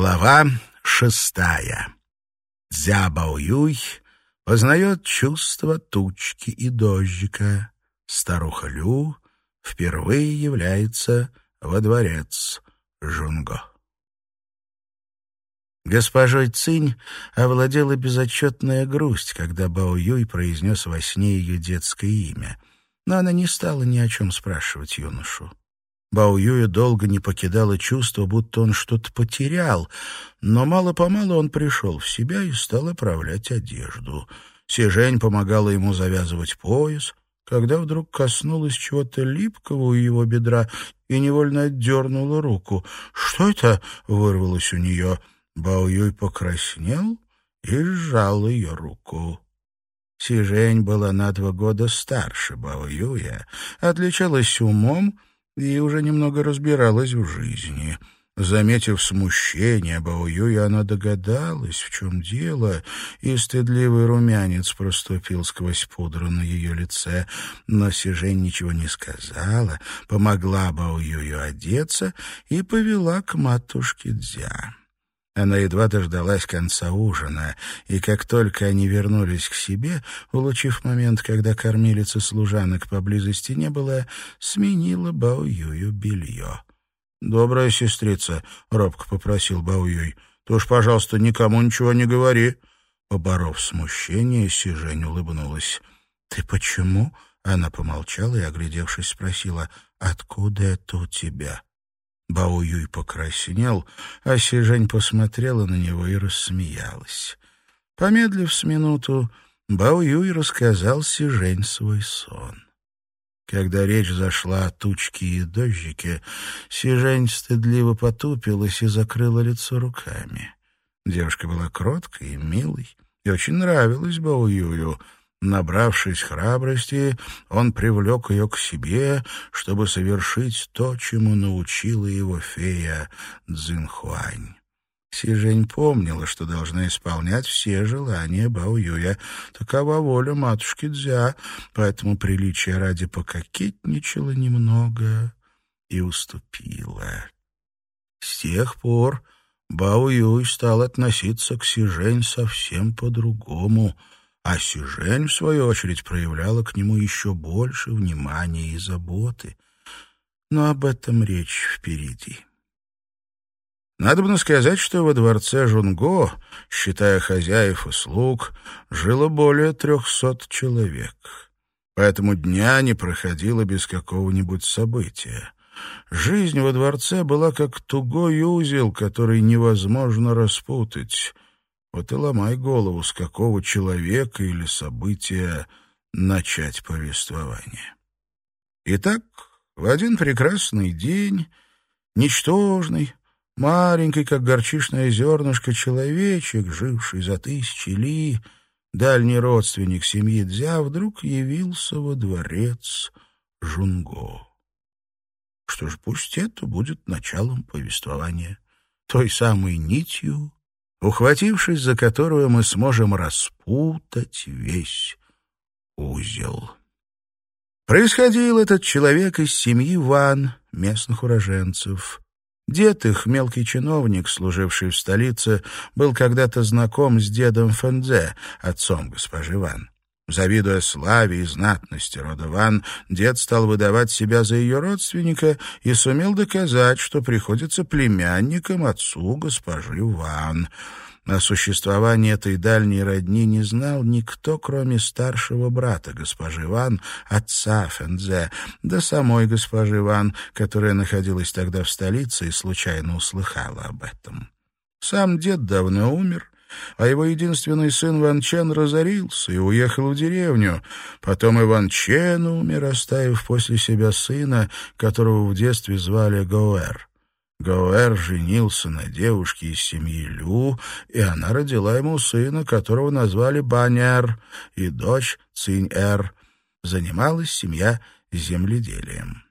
Глава шестая. Дзябаоюй познает чувство тучки и дождика. Старуха Лю впервые является во дворец Жунго. Госпожой Цинь овладела безотчетная грусть, когда Бао Юй произнес во сне ее детское имя, но она не стала ни о чем спрашивать юношу. Бао Юя долго не покидало чувство, будто он что-то потерял, но мало-помалу он пришел в себя и стал оправлять одежду. Сижень помогала ему завязывать пояс, когда вдруг коснулась чего-то липкого у его бедра и невольно отдернула руку. «Что это?» — вырвалось у нее. Бао Юй покраснел и сжал ее руку. Сижень была на два года старше Бао Юя, отличалась умом и уже немного разбиралась в жизни. Заметив смущение Баоюя, она догадалась, в чем дело, и стыдливый румянец проступил сквозь пудру на ее лице. Но Сижень ничего не сказала, помогла Баоюю одеться и повела к матушке Дзя. Она едва дождалась конца ужина, и как только они вернулись к себе, улучив момент, когда кормилицы служанок поблизости не было, сменила Баоюю белье. «Добрая сестрица», — робко попросил Баоюй, — «ты уж, пожалуйста, никому ничего не говори». Поборов смущение, Сижень улыбнулась. «Ты почему?» — она помолчала и, оглядевшись, спросила, «Откуда это у тебя?» Бао Юй покраснел, а Сижень посмотрела на него и рассмеялась. Помедлив с минуту, Бао Юй рассказал Сижень свой сон. Когда речь зашла о тучке и дождике, Сижень стыдливо потупилась и закрыла лицо руками. Девушка была кроткой и милой, и очень нравилась Бао Юю — Набравшись храбрости, он привлек ее к себе, чтобы совершить то, чему научила его фея Цзинхуань. Сижень помнила, что должна исполнять все желания Баоюя. Такова воля матушки Дзя, поэтому приличия ради пококетничала немного и уступила. С тех пор Бао Юй стал относиться к Сижень совсем по-другому — а Сюжень, в свою очередь, проявляла к нему еще больше внимания и заботы. Но об этом речь впереди. Надо бы сказать, что во дворце Жунго, считая хозяев и слуг, жило более трехсот человек. Поэтому дня не проходило без какого-нибудь события. Жизнь во дворце была как тугой узел, который невозможно распутать. Вот и ломай голову, с какого человека или события начать повествование. Итак, в один прекрасный день, ничтожный, маленький, как горчишное зернышко, человечек, живший за тысячи ли, дальний родственник семьи Дзя, вдруг явился во дворец Жунго. Что ж, пусть это будет началом повествования, той самой нитью, ухватившись за которую мы сможем распутать весь узел. Происходил этот человек из семьи Ван, местных уроженцев. Дед их, мелкий чиновник, служивший в столице, был когда-то знаком с дедом Фэнзе, отцом госпожи Ван. Завидуя славе и знатности рода Ван, дед стал выдавать себя за ее родственника и сумел доказать, что приходится племянником отцу госпожи Ван. О существовании этой дальней родни не знал никто, кроме старшего брата госпожи Ван, отца Фэнзе, да самой госпожи Ван, которая находилась тогда в столице и случайно услыхала об этом. Сам дед давно умер, а его единственный сын Ван Чен разорился и уехал в деревню. Потом Иван Чен умер, оставив после себя сына, которого в детстве звали Гоэр. Гоэр женился на девушке из семьи Лю, и она родила ему сына, которого назвали Баняр, и дочь Цинь-Эр. Занималась семья земледелием.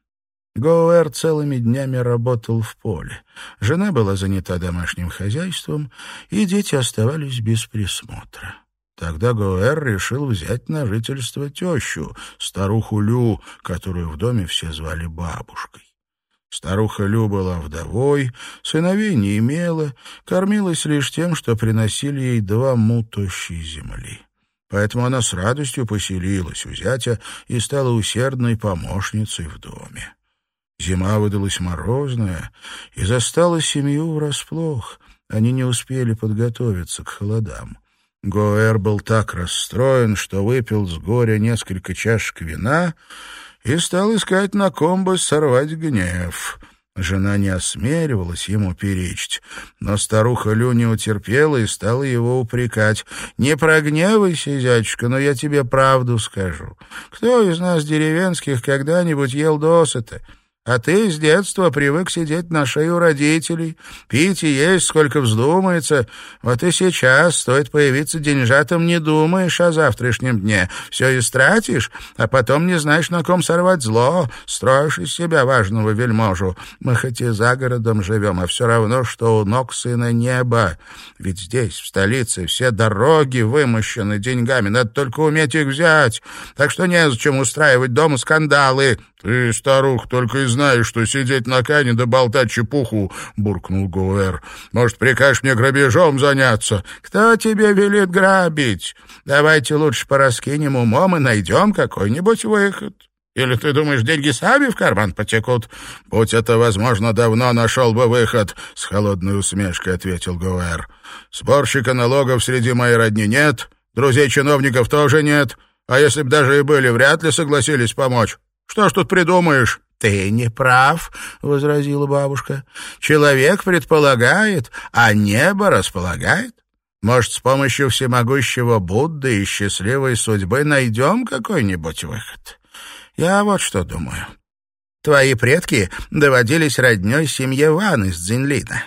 Гоуэр целыми днями работал в поле. Жена была занята домашним хозяйством, и дети оставались без присмотра. Тогда Гоэр решил взять на жительство тещу, старуху Лю, которую в доме все звали бабушкой. Старуха Лю была вдовой, сыновей не имела, кормилась лишь тем, что приносили ей два мутощей земли. Поэтому она с радостью поселилась у зятя и стала усердной помощницей в доме. Зима выдалась морозная и застала семью врасплох. Они не успели подготовиться к холодам. Гоэр был так расстроен, что выпил с горя несколько чашек вина и стал искать на комбо сорвать гнев. Жена не осмеливалась ему перечить, но старуха Лю не утерпела и стала его упрекать. «Не прогневайся, зятюшка, но я тебе правду скажу. Кто из нас, деревенских, когда-нибудь ел досыта?» А ты с детства привык сидеть на шее у родителей, пить и есть, сколько вздумается. Вот и сейчас, стоит появиться деньжатым, не думаешь о завтрашнем дне. Все истратишь, а потом не знаешь, на ком сорвать зло, строишь из себя важного вельможу. Мы хоть и за городом живем, а все равно, что у ног сына неба. Ведь здесь, в столице, все дороги вымощены деньгами, надо только уметь их взять. Так что незачем устраивать дома скандалы. «Ты, старух, только и знаешь, что сидеть на кане да болтать чепуху», — буркнул Гуэр. «Может, прикажешь мне грабежом заняться?» «Кто тебе велит грабить? Давайте лучше пораскинем умом и найдем какой-нибудь выход». Или ты думаешь, деньги сами в карман потекут? Будь это возможно, давно нашел бы выход, — с холодной усмешкой ответил Гуэр. Сборщика налогов среди моей родни нет, друзей чиновников тоже нет, а если б даже и были, вряд ли согласились помочь. Что ж тут придумаешь?» «Ты не прав», — возразила бабушка. «Человек предполагает, а небо располагает. Может, с помощью всемогущего Будды и счастливой судьбы найдем какой-нибудь выход? Я вот что думаю. Твои предки доводились родней семье Ван из Дзинлина.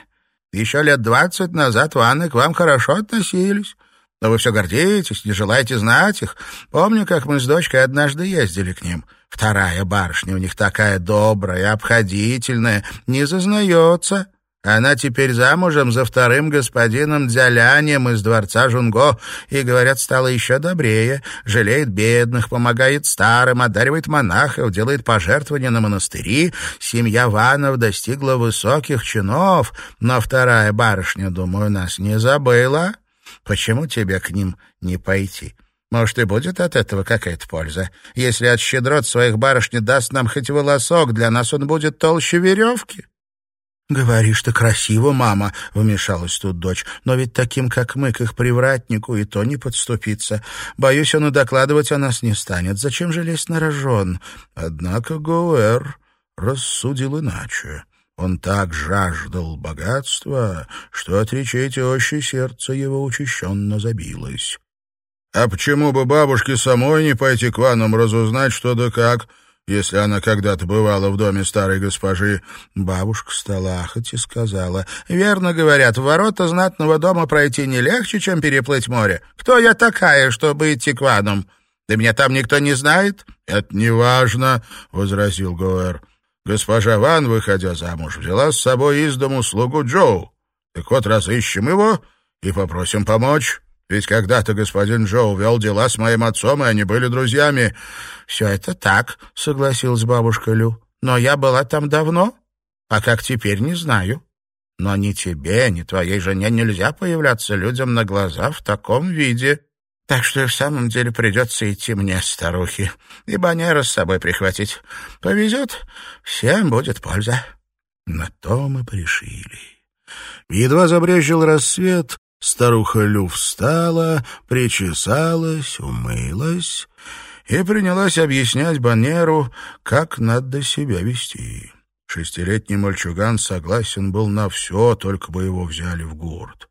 Еще лет двадцать назад Ваны к вам хорошо относились». Но вы все гордитесь, не желаете знать их. Помню, как мы с дочкой однажды ездили к ним. Вторая барышня у них такая добрая, обходительная, не зазнается. Она теперь замужем за вторым господином Дзялянем из дворца Жунго и, говорят, стала еще добрее, жалеет бедных, помогает старым, одаривает монахов, делает пожертвования на монастыри. Семья Ванов достигла высоких чинов, но вторая барышня, думаю, нас не забыла. Почему тебе к ним не пойти? Может, и будет от этого какая-то польза. Если от щедрот своих барышни даст нам хоть волосок, для нас он будет толще веревки». «Говоришь ты красиво, мама», — вмешалась тут дочь. «Но ведь таким, как мы, к их привратнику и то не подступиться. Боюсь, он и докладывать о нас не станет. Зачем же лезть на рожон?» Однако Гоуэр рассудил иначе. Он так жаждал богатства, что от речей тещи сердце его учащенно забилось. А почему бы бабушке самой не пойти к ваннам разузнать, что да как, если она когда-то бывала в доме старой госпожи? Бабушка стала ахать и сказала, «Верно говорят, в ворота знатного дома пройти не легче, чем переплыть море. Кто я такая, чтобы идти к ваннам? Да меня там никто не знает?» «Это не важно», — возразил Гоэр. «Госпожа Ван, выходя замуж, взяла с собой из дому слугу Джоу. Так вот, разыщем его и попросим помочь». Ведь когда-то господин Джоу вел дела с моим отцом, и они были друзьями. — Все это так, — согласилась бабушка Лю. — Но я была там давно, а как теперь, не знаю. Но ни тебе, ни твоей жене нельзя появляться людям на глаза в таком виде. Так что и в самом деле придется идти мне, старухи, и банера с собой прихватить. Повезет, всем будет польза. На то мы пришили. Едва забрежил рассвет, Старуха Лю встала, причесалась, умылась и принялась объяснять Банеру, как надо себя вести. Шестилетний мальчуган согласен был на все, только бы его взяли в город.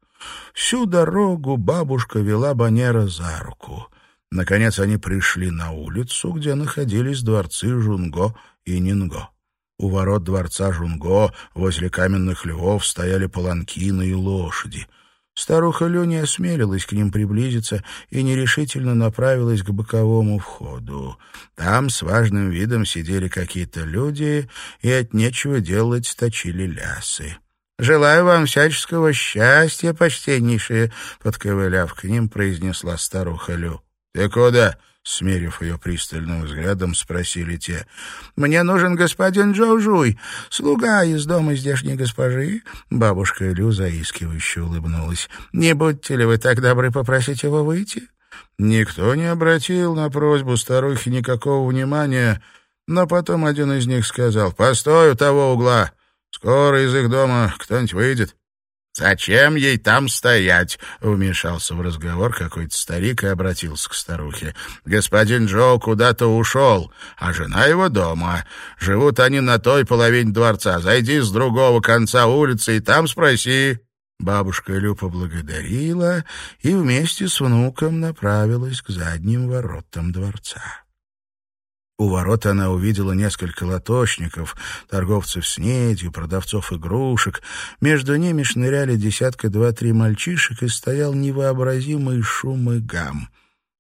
Всю дорогу бабушка вела Банера за руку. Наконец они пришли на улицу, где находились дворцы Жунго и Нинго. У ворот дворца Жунго возле каменных львов стояли паланкины и лошади — Старуха Лю не осмелилась к ним приблизиться и нерешительно направилась к боковому входу. Там с важным видом сидели какие-то люди и от нечего делать точили лясы. «Желаю вам всяческого счастья, почтеннейшие!» — подковыляв к ним, произнесла старуха Лю. «Ты куда?» — Смерив ее пристальным взглядом, спросили те. «Мне нужен господин Джоужуй, слуга из дома здешней госпожи». Бабушка Лю заискивающе улыбнулась. «Не будьте ли вы так добры попросить его выйти?» Никто не обратил на просьбу старухи никакого внимания, но потом один из них сказал, «Постой у того угла, скоро из их дома кто-нибудь выйдет». «Зачем ей там стоять?» — вмешался в разговор какой-то старик и обратился к старухе. «Господин Джо куда-то ушел, а жена его дома. Живут они на той половине дворца. Зайди с другого конца улицы и там спроси». Бабушка Лю поблагодарила и вместе с внуком направилась к задним воротам дворца. У ворот она увидела несколько лоточников, торговцев снедью, продавцов игрушек. Между ними шныряли десятка два-три мальчишек, и стоял невообразимый шум и гам.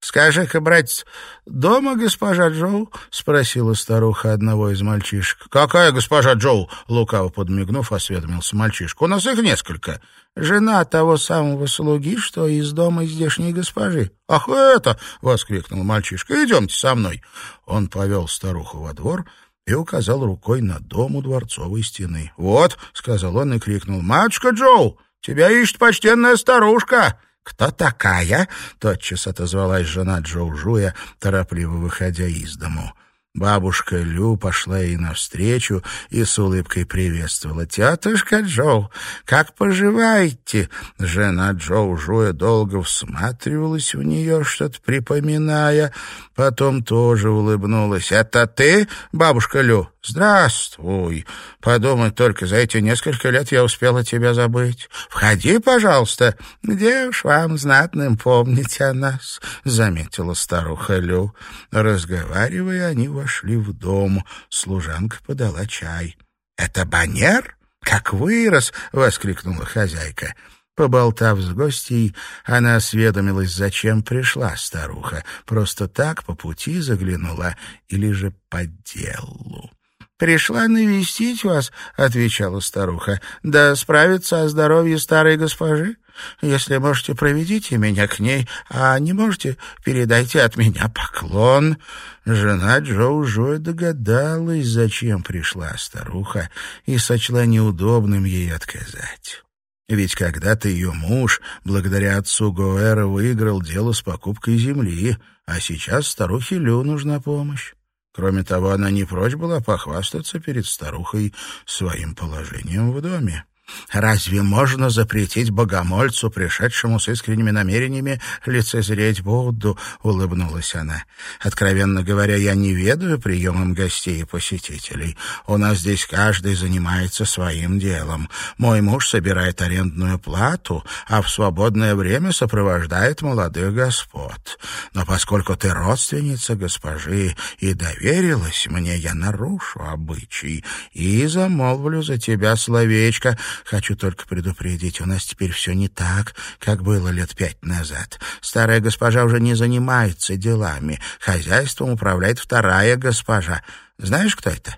«Скажи-ка, братец, дома госпожа Джоу?» — спросила старуха одного из мальчишек. «Какая госпожа Джоу?» — лукаво подмигнув, осведомился мальчишка. «У нас их несколько. Жена того самого слуги, что из дома здешней госпожи». «Ах, это!» — воскликнул мальчишка. «Идемте со мной». Он повел старуху во двор и указал рукой на дом у дворцовой стены. «Вот», — сказал он и крикнул, «Матушка Джоу, тебя ищет почтенная старушка». «Кто такая?» — тотчас отозвалась жена Джоу Жуя, торопливо выходя из дому. Бабушка Лю пошла ей навстречу и с улыбкой приветствовала. «Тетушка Джоу, как поживаете?» Жена Джоу Жуя долго всматривалась в нее, что-то припоминая, потом тоже улыбнулась. «Это ты, бабушка Лю?» «Здравствуй. Подумать только, за эти несколько лет я успела тебя забыть. Входи, пожалуйста. Где уж вам, знатным, помнить о нас?» — заметила старуха Лю. Разговаривая, они вошли в дом. Служанка подала чай. «Это банер? Как вырос!» — воскликнула хозяйка. Поболтав с гостьей, она осведомилась, зачем пришла старуха. Просто так по пути заглянула или же по делу. «Пришла навестить вас», — отвечала старуха, — «да справиться о здоровье старой госпожи. Если можете, проведите меня к ней, а не можете, передайте от меня поклон». Жена Джоу Жо догадалась, зачем пришла старуха, и сочла неудобным ей отказать. Ведь когда-то ее муж, благодаря отцу Гоэра, выиграл дело с покупкой земли, а сейчас старухе Лю нужна помощь. Кроме того, она не прочь была похвастаться перед старухой своим положением в доме. Разве можно запретить богомольцу, пришедшему с искренними намерениями, лицезреть Будду?» — улыбнулась она. «Откровенно говоря, я не ведаю приемом гостей и посетителей. У нас здесь каждый занимается своим делом. Мой муж собирает арендную плату, а в свободное время сопровождает молодых господ. Но поскольку ты родственница госпожи и доверилась мне, я нарушу обычай и замолвлю за тебя словечко, Хочу только предупредить, у нас теперь все не так, как было лет пять назад. Старая госпожа уже не занимается делами. Хозяйством управляет вторая госпожа. Знаешь, кто это?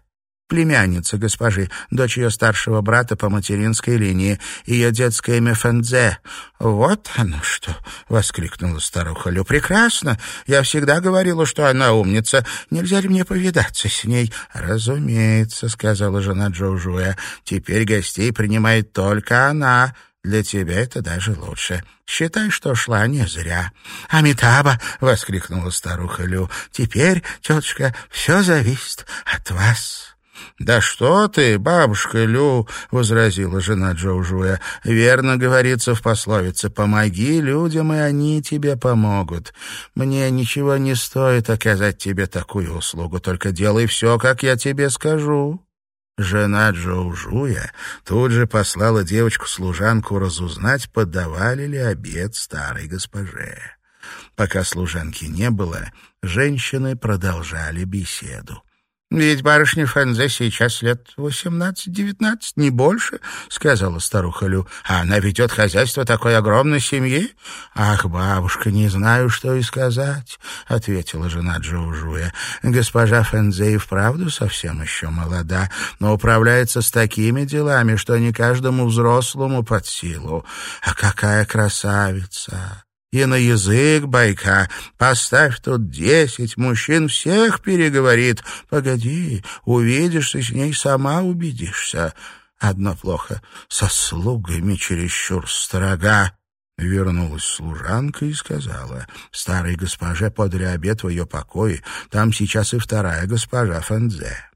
Племянница госпожи, дочь ее старшего брата по материнской линии, ее детское имя Фэнзе. «Вот оно что!» — воскликнула старуха Лю. «Прекрасно! Я всегда говорила, что она умница. Нельзя ли мне повидаться с ней?» «Разумеется», — сказала жена Джоужуя. «Теперь гостей принимает только она». Для тебя это даже лучше. Считай, что шла не зря. «Амитаба!» — воскликнула старуха Лю. «Теперь, тетушка, все зависит от вас». «Да что ты, бабушка Лю!» — возразила жена Джоужуя. «Верно говорится в пословице. Помоги людям, и они тебе помогут. Мне ничего не стоит оказать тебе такую услугу, только делай все, как я тебе скажу». Жена Джоужуя тут же послала девочку-служанку разузнать, подавали ли обед старой госпоже. Пока служанки не было, женщины продолжали беседу. «Ведь барышне Фэнзе сейчас лет восемнадцать-девятнадцать, не больше», — сказала старуха Лю. «А она ведет хозяйство такой огромной семьи?» «Ах, бабушка, не знаю, что и сказать», — ответила жена Джоужуя. «Госпожа Фэнзе и вправду совсем еще молода, но управляется с такими делами, что не каждому взрослому под силу. А какая красавица!» И на язык байка. Поставь тут десять мужчин, всех переговорит. Погоди, увидишься с ней, сама убедишься. Одно плохо — со слугами чересчур строга. Вернулась служанка и сказала, «Старой госпоже подали обед в ее покое, там сейчас и вторая госпожа Фэнзе».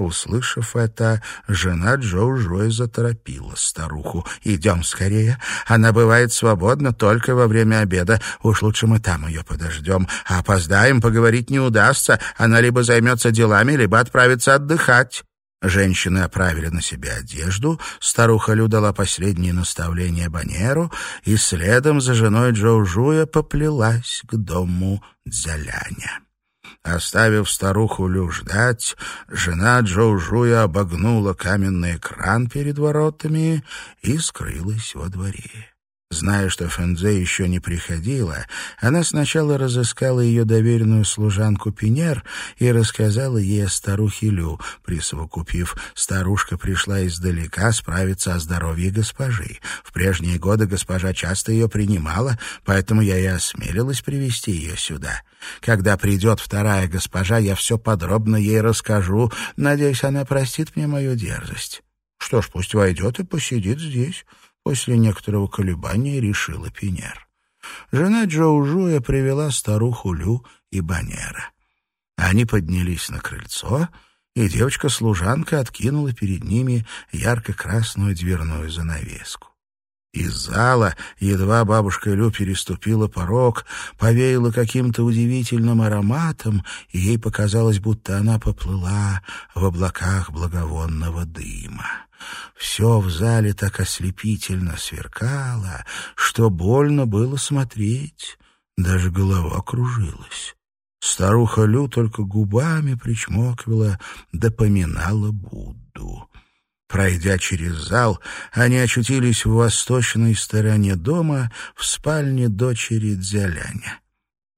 Услышав это, жена Джоу Жуэ заторопила старуху. «Идем скорее. Она бывает свободна только во время обеда. Уж лучше мы там ее подождем. А опоздаем, поговорить не удастся. Она либо займется делами, либо отправится отдыхать». Женщины оправили на себе одежду, старуха Лю дала последние наставления Банеру и следом за женой Джоу Жуя поплелась к дому Дзяляня. Оставив старуху Лю ждать, жена Джоу Жуя обогнула каменный экран перед воротами и скрылась во дворе. Зная, что Фэнзе еще не приходила, она сначала разыскала ее доверенную служанку Пинер и рассказала ей о старухе Лю. Присовокупив, старушка пришла издалека справиться о здоровье госпожи. В прежние годы госпожа часто ее принимала, поэтому я и осмелилась привести ее сюда. Когда придет вторая госпожа, я все подробно ей расскажу. Надеюсь, она простит мне мою дерзость. Что ж, пусть войдет и посидит здесь. После некоторого колебания решила Пинер. Жена Джоу Жуя привела старуху Лю и Банера. Они поднялись на крыльцо, и девочка-служанка откинула перед ними ярко-красную дверную занавеску. Из зала, едва бабушка Лю переступила порог, повеяла каким-то удивительным ароматом, и ей показалось, будто она поплыла в облаках благовонного дыма. Все в зале так ослепительно сверкало, что больно было смотреть, даже голова кружилась. Старуха Лю только губами причмокивала, допоминала Будду. Пройдя через зал, они очутились в восточной стороне дома, в спальне дочери Дзяляня.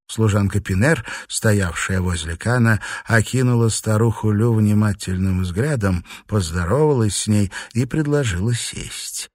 Служанка Пинер, стоявшая возле Кана, окинула старуху Лю внимательным взглядом, поздоровалась с ней и предложила сесть.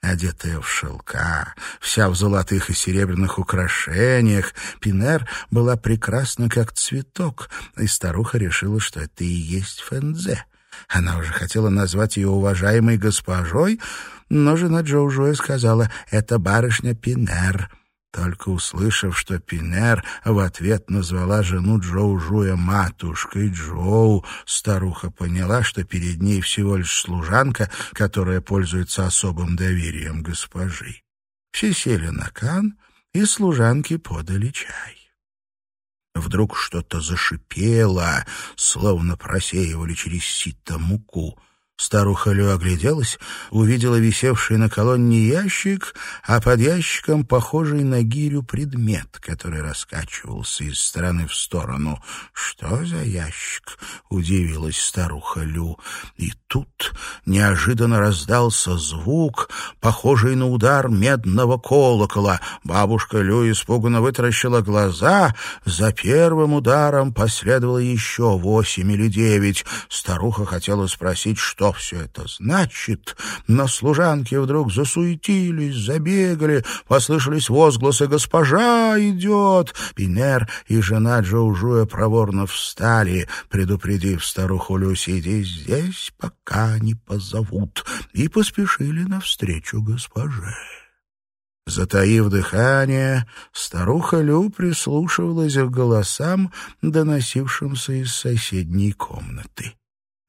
Одетая в шелка, вся в золотых и серебряных украшениях, Пинер была прекрасна, как цветок, и старуха решила, что это и есть Фэнзе. Она уже хотела назвать ее уважаемой госпожой, но жена Джоу сказала «это барышня Пинер». Только услышав, что Пинер в ответ назвала жену Джоу Жуя матушкой Джоу, старуха поняла, что перед ней всего лишь служанка, которая пользуется особым доверием госпожи. Все сели на кан, и служанки подали чай. Вдруг что-то зашипело, словно просеивали через сито муку — Старуха Лю огляделась, увидела висевший на колонне ящик, а под ящиком похожий на гирю предмет, который раскачивался из стороны в сторону. «Что за ящик?» — удивилась старуха Лю. И тут неожиданно раздался звук, похожий на удар медного колокола. Бабушка Лю испуганно вытаращила глаза. За первым ударом последовало еще восемь или девять. Старуха хотела спросить, что что все это значит, но служанки вдруг засуетились, забегали, послышались возгласы «Госпожа идет!» Пинер и жена Джоужуя проворно встали, предупредив старуху Люси «Иди здесь, пока не позовут», и поспешили навстречу госпоже. Затаив дыхание, старуха Лю прислушивалась к голосам, доносившимся из соседней комнаты.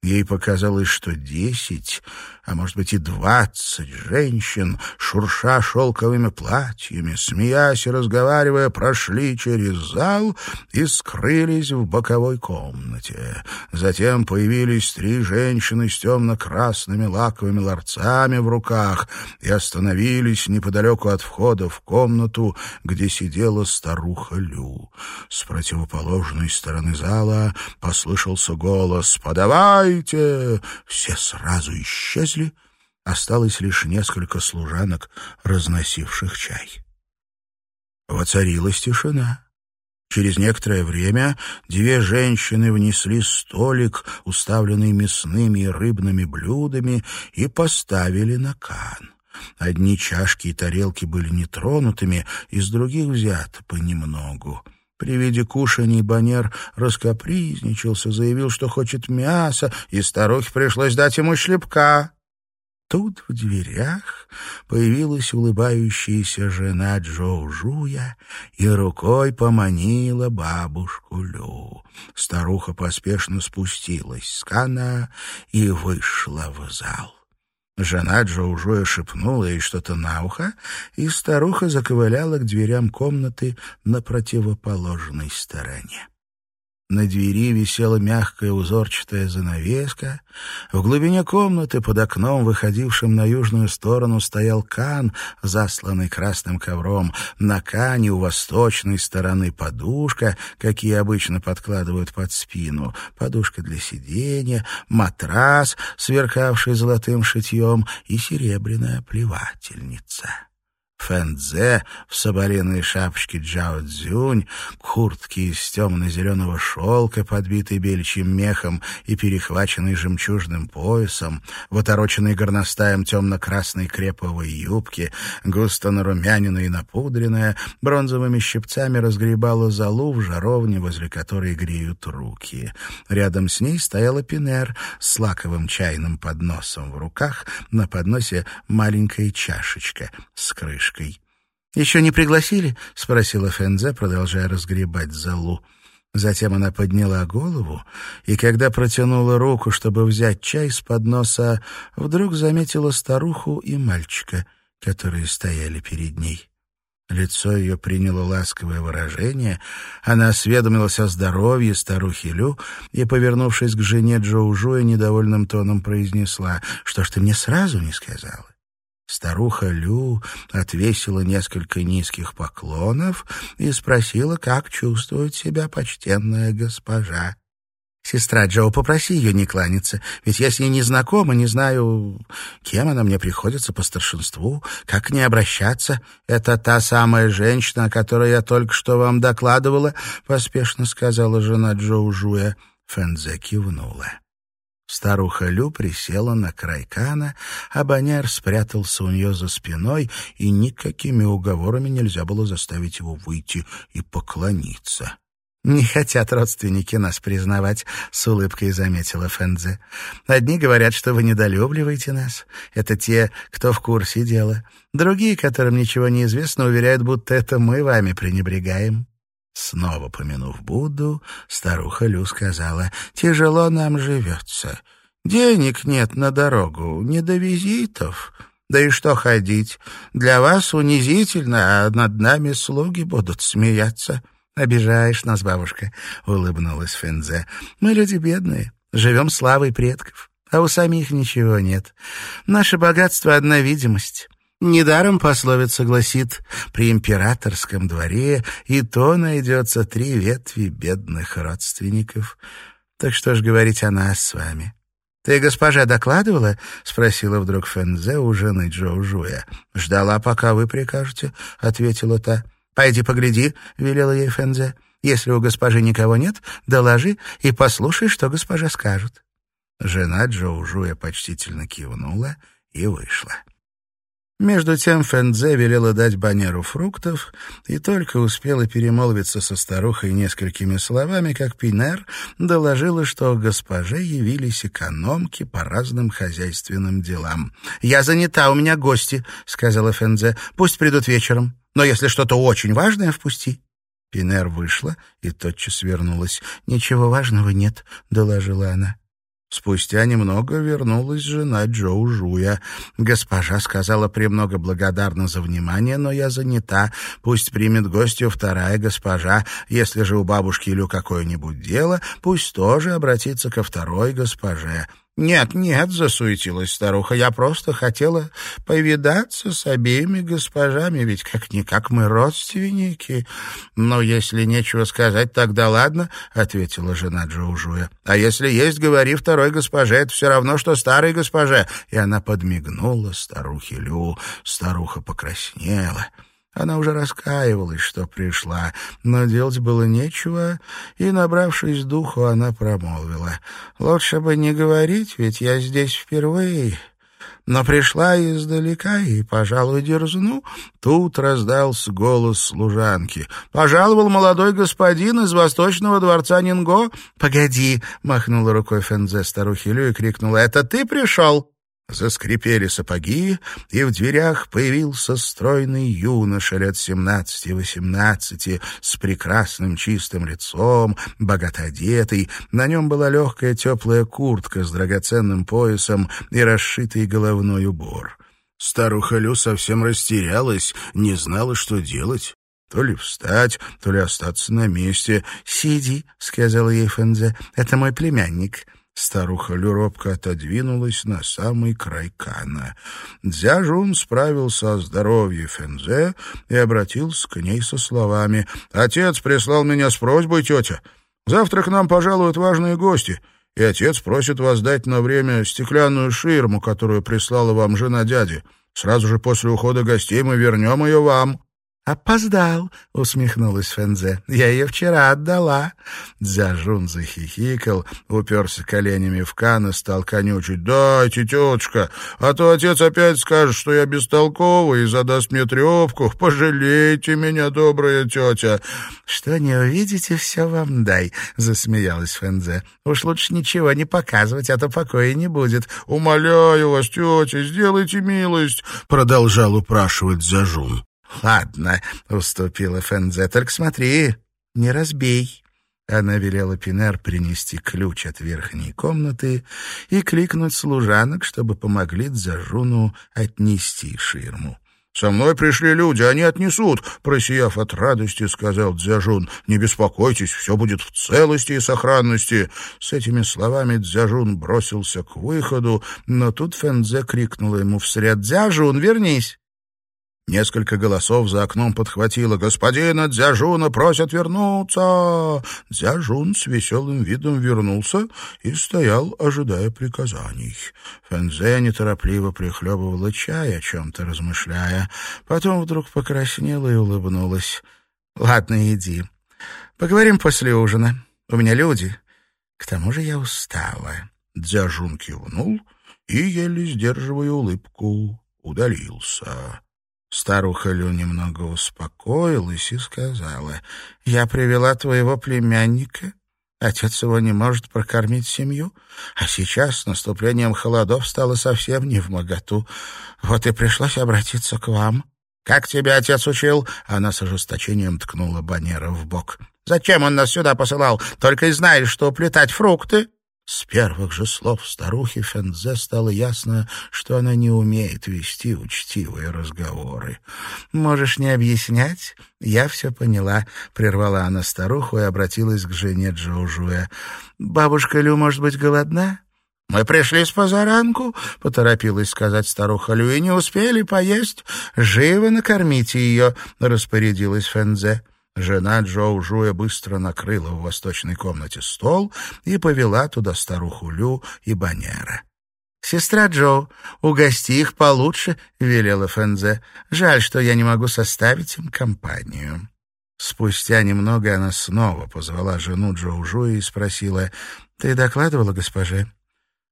Ей показалось, что десять, а может быть и двадцать женщин, шурша шелковыми платьями, смеясь и разговаривая, прошли через зал и скрылись в боковой комнате. Затем появились три женщины с темно-красными лаковыми ларцами в руках и остановились неподалеку от входа в комнату, где сидела старуха Лю. С противоположной стороны зала послышался голос «Подавай!» «Стойте!» Все сразу исчезли, осталось лишь несколько служанок, разносивших чай. Воцарилась тишина. Через некоторое время две женщины внесли столик, уставленный мясными и рыбными блюдами, и поставили на кан. Одни чашки и тарелки были нетронутыми, из других взято понемногу. При виде кушаний Банер раскопризничался, заявил, что хочет мяса, и старухе пришлось дать ему шлепка. Тут в дверях появилась улыбающаяся жена Джоу Жуя и рукой поманила бабушку Лю. Старуха поспешно спустилась с кана и вышла в зал. Жена Джоу Жуя шепнула ей что-то на ухо, и старуха заковыляла к дверям комнаты на противоположной стороне. На двери висела мягкая узорчатая занавеска. В глубине комнаты под окном, выходившим на южную сторону, стоял кан, засланный красным ковром. На кане у восточной стороны подушка, какие обычно подкладывают под спину, подушка для сидения, матрас, сверкавший золотым шитьем, и серебряная плевательница. Фэнзе в соболиной шапочке Джао Цзюнь, куртке из темно-зеленого шелка, подбитой бельчьим мехом и перехваченной жемчужным поясом, в отороченной горностаем темно-красной креповой юбке, густо нарумяненная и напудренная, бронзовыми щипцами разгребала залу в жаровне, возле которой греют руки. Рядом с ней стояла Пинер с лаковым чайным подносом в руках, на подносе маленькая чашечка с крышкой крышкой. «Еще не пригласили?» — спросила Фензе, продолжая разгребать залу. Затем она подняла голову, и когда протянула руку, чтобы взять чай с подноса, вдруг заметила старуху и мальчика, которые стояли перед ней. Лицо ее приняло ласковое выражение, она осведомилась о здоровье старухи Лю и, повернувшись к жене Джоу Жуя, недовольным тоном произнесла, «Что ж ты мне сразу не сказала?» Старуха Лю отвесила несколько низких поклонов и спросила, как чувствует себя почтенная госпожа. «Сестра Джо, попроси ее не кланяться, ведь я с ней не знакома, не знаю, кем она мне приходится по старшинству, как к ней обращаться. Это та самая женщина, о которой я только что вам докладывала», — поспешно сказала жена Джо Жуя. Фэнзе кивнула. Старуха Лю присела на край кана, а Баняр спрятался у нее за спиной, и никакими уговорами нельзя было заставить его выйти и поклониться. «Не хотят родственники нас признавать», — с улыбкой заметила Фэнзе. «Одни говорят, что вы недолюбливаете нас. Это те, кто в курсе дела. Другие, которым ничего не известно, уверяют, будто это мы вами пренебрегаем». Снова помянув Будду, старуха Лю сказала, «Тяжело нам живется. Денег нет на дорогу, не до визитов. Да и что ходить? Для вас унизительно, а над нами слуги будут смеяться». «Обижаешь нас, бабушка», — улыбнулась Фензе. «Мы люди бедные, живем славой предков, а у самих ничего нет. Наше богатство — одна видимость». Недаром пословица гласит, при императорском дворе и то найдется три ветви бедных родственников. Так что ж говорить о нас с вами? «Ты, госпожа, докладывала?» — спросила вдруг Фэнзе у жены Джоу Жуя. «Ждала, пока вы прикажете», — ответила та. «Пойди погляди», — велела ей Фэнзе. «Если у госпожи никого нет, доложи и послушай, что госпожа скажет». Жена Джоу Жуя почтительно кивнула и вышла. Между тем Фэнзе велела дать Банеру фруктов и только успела перемолвиться со старухой несколькими словами, как Пинер доложила, что госпоже явились экономки по разным хозяйственным делам. «Я занята, у меня гости», — сказала Фэнзе. «Пусть придут вечером, но если что-то очень важное, впусти». Пинер вышла и тотчас вернулась. «Ничего важного нет», — доложила она. Спустя немного вернулась жена Джоу Жуя. Госпожа сказала премного благодарна за внимание, но я занята. Пусть примет гостью вторая госпожа. Если же у бабушки Лю какое-нибудь дело, пусть тоже обратится ко второй госпоже. «Нет, нет», — засуетилась старуха, — «я просто хотела повидаться с обеими госпожами, ведь как-никак мы родственники». «Но если нечего сказать, тогда ладно», — ответила жена Джоужуя. «А если есть, говори второй госпоже, это все равно, что старой госпоже». И она подмигнула старухе Лю. Старуха покраснела. Она уже раскаивалась, что пришла, но делать было нечего, и, набравшись духу, она промолвила. «Лучше бы не говорить, ведь я здесь впервые. но пришла издалека и, пожалуй, дерзну. Тут раздался голос служанки. «Пожаловал молодой господин из восточного дворца Нинго». «Погоди!» — махнула рукой Фензе старухи Лю и крикнула. «Это ты пришел?» Заскрипели сапоги, и в дверях появился стройный юноша лет семнадцати-восемнадцати с прекрасным чистым лицом, богато одетый. На нем была легкая теплая куртка с драгоценным поясом и расшитый головной убор. Старуха Лю совсем растерялась, не знала, что делать. То ли встать, то ли остаться на месте. «Сиди», — сказала ей Фэнзе, — «это мой племянник». Старуха Люробка отодвинулась на самый край кана. Дзяжун справился о здоровье Фензе и обратился к ней со словами. «Отец прислал меня с просьбой, тетя. Завтра к нам пожалуют важные гости, и отец просит вас дать на время стеклянную ширму, которую прислала вам жена дяди. Сразу же после ухода гостей мы вернем ее вам». «Опоздал», — усмехнулась Фензе. «Я ее вчера отдала». Дзяжун захихикал, уперся коленями в кан и стал конючить. «Дайте, тетушка, а то отец опять скажет, что я бестолковый и задаст мне трепку. Пожалейте меня, добрая тетя». «Что не увидите, все вам дай», — засмеялась Фензе. «Уж лучше ничего не показывать, а то покоя не будет». «Умоляю вас, тетя, сделайте милость», — продолжал упрашивать Дзяжун. «Ладно», — уступила Фензе, — «только смотри, не разбей». Она велела Пинер принести ключ от верхней комнаты и кликнуть служанок, чтобы помогли Дзажуну отнести ширму. «Со мной пришли люди, они отнесут», — просияв от радости, сказал Дзяжун. «Не беспокойтесь, все будет в целости и сохранности». С этими словами Дзяжун бросился к выходу, но тут Фэнзе крикнула ему вслед. «Дзяжун, вернись!» Несколько голосов за окном подхватило. «Господина Дзяжуна просят вернуться!» Дзяжун с веселым видом вернулся и стоял, ожидая приказаний. Фэнзе неторопливо прихлебывала чай, о чем-то размышляя. Потом вдруг покраснела и улыбнулась. «Ладно, иди. Поговорим после ужина. У меня люди. К тому же я устала». Дзяжун кивнул и, еле сдерживая улыбку, удалился. Старуха Лю немного успокоилась и сказала, «Я привела твоего племянника. Отец его не может прокормить семью, а сейчас с наступлением холодов стало совсем не в моготу. Вот и пришлось обратиться к вам». «Как тебя отец учил?» Она с ожесточением ткнула Банера в бок. «Зачем он нас сюда посылал? Только и знаешь, что уплетать фрукты». С первых же слов старухи Фензе стало ясно, что она не умеет вести учтивые разговоры. «Можешь не объяснять? Я все поняла», — прервала она старуху и обратилась к жене Джоужуя. «Бабушка Лю, может быть, голодна?» «Мы пришли с позаранку», — поторопилась сказать старуха Лю, — «и не успели поесть. Живо накормите ее», — распорядилась Фензе. Жена Джоу Жуя быстро накрыла в восточной комнате стол и повела туда старуху Лю и Банера. «Сестра Джо, угости их получше», — велела Фэнзе. «Жаль, что я не могу составить им компанию». Спустя немного она снова позвала жену Джоу Жуя и спросила, «Ты докладывала госпоже?»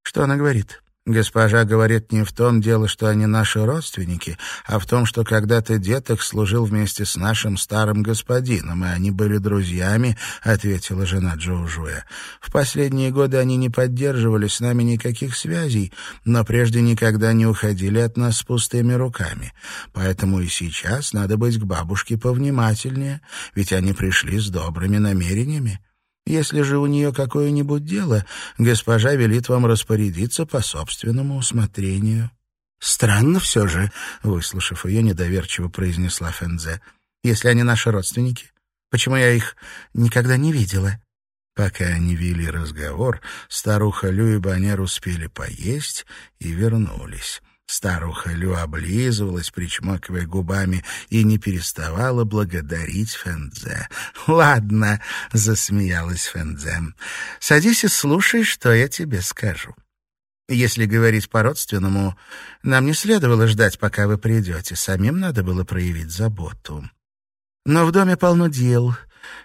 «Что она говорит?» Госпожа говорит, не в том дело, что они наши родственники, а в том, что когда-то их служил вместе с нашим старым господином, и они были друзьями, — ответила жена Джоужуя. В последние годы они не поддерживали с нами никаких связей, но прежде никогда не уходили от нас с пустыми руками. Поэтому и сейчас надо быть к бабушке повнимательнее, ведь они пришли с добрыми намерениями. Если же у нее какое-нибудь дело, госпожа велит вам распорядиться по собственному усмотрению». «Странно все же», — выслушав ее, недоверчиво произнесла Фензе. «Если они наши родственники, почему я их никогда не видела?» Пока они вели разговор, старуха Лю и Банер успели поесть и вернулись. Старуха Лю облизывалась, причмокивая губами, и не переставала благодарить Фэнзе. «Ладно», — засмеялась Фэнзе, — «садись и слушай, что я тебе скажу. Если говорить по-родственному, нам не следовало ждать, пока вы придете. Самим надо было проявить заботу. Но в доме полно дел.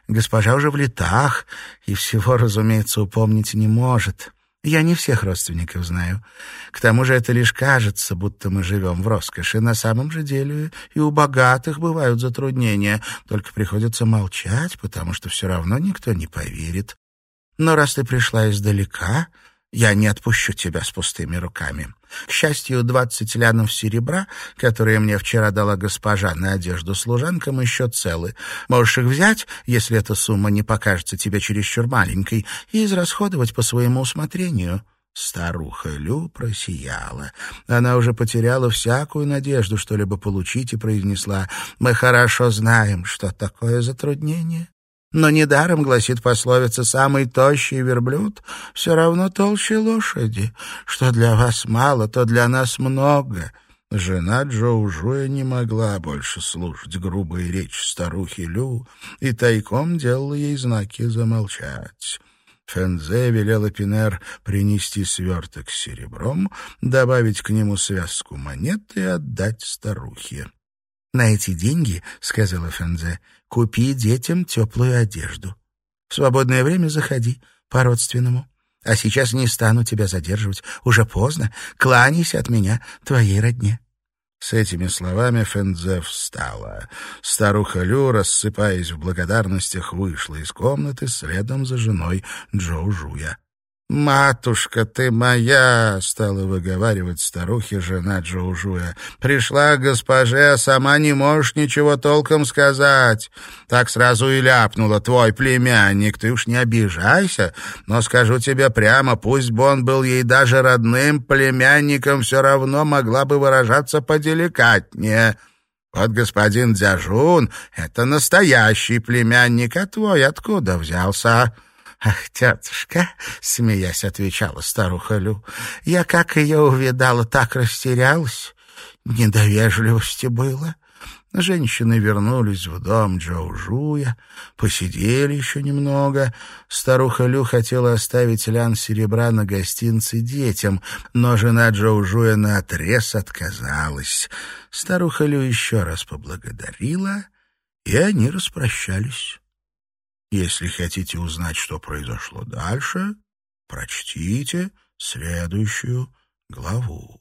Госпожа уже в летах и всего, разумеется, упомнить не может». Я не всех родственников знаю. К тому же это лишь кажется, будто мы живем в роскоши. На самом же деле и у богатых бывают затруднения. Только приходится молчать, потому что все равно никто не поверит. Но раз ты пришла издалека, я не отпущу тебя с пустыми руками. К счастью, двадцать лянов серебра, которые мне вчера дала госпожа на одежду служанкам, еще целы. Можешь их взять, если эта сумма не покажется тебе чересчур маленькой, и израсходовать по своему усмотрению». Старуха Лю просияла. Она уже потеряла всякую надежду что-либо получить и произнесла, «Мы хорошо знаем, что такое затруднение. Но недаром, гласит пословица, самый тощий верблюд все равно толще лошади. Что для вас мало, то для нас много. Жена Джоу Жуя не могла больше слушать грубые речи старухи Лю и тайком делала ей знаки замолчать. Фензе велела Пинер принести сверток с серебром, добавить к нему связку монет и отдать старухе. «На эти деньги, — сказала Фензе, — купи детям теплую одежду. В свободное время заходи по-родственному. А сейчас не стану тебя задерживать. Уже поздно. Кланяйся от меня твоей родне». С этими словами Фензе встала. Старуха Лю, рассыпаясь в благодарностях, вышла из комнаты следом за женой Джоу Жуя. «Матушка ты моя!» — стала выговаривать старухе жена Джоужуя. «Пришла к госпоже, а сама не можешь ничего толком сказать. Так сразу и ляпнула твой племянник. Ты уж не обижайся, но скажу тебе прямо, пусть бы он был ей даже родным племянником, все равно могла бы выражаться поделикатнее». Вот господин Дзяжун — это настоящий племянник, а твой откуда взялся?» «Ах, тетушка!» — смеясь отвечала старуха Лю. «Я, как ее увидала, так растерялась. Недовежливости было». Женщины вернулись в дом Джоужуя, посидели еще немного. Старуха Лю хотела оставить лян серебра на гостинцы детям, но жена Джоужуя наотрез отказалась. Старуха Лю еще раз поблагодарила, и они распрощались. Если хотите узнать, что произошло дальше, прочтите следующую главу.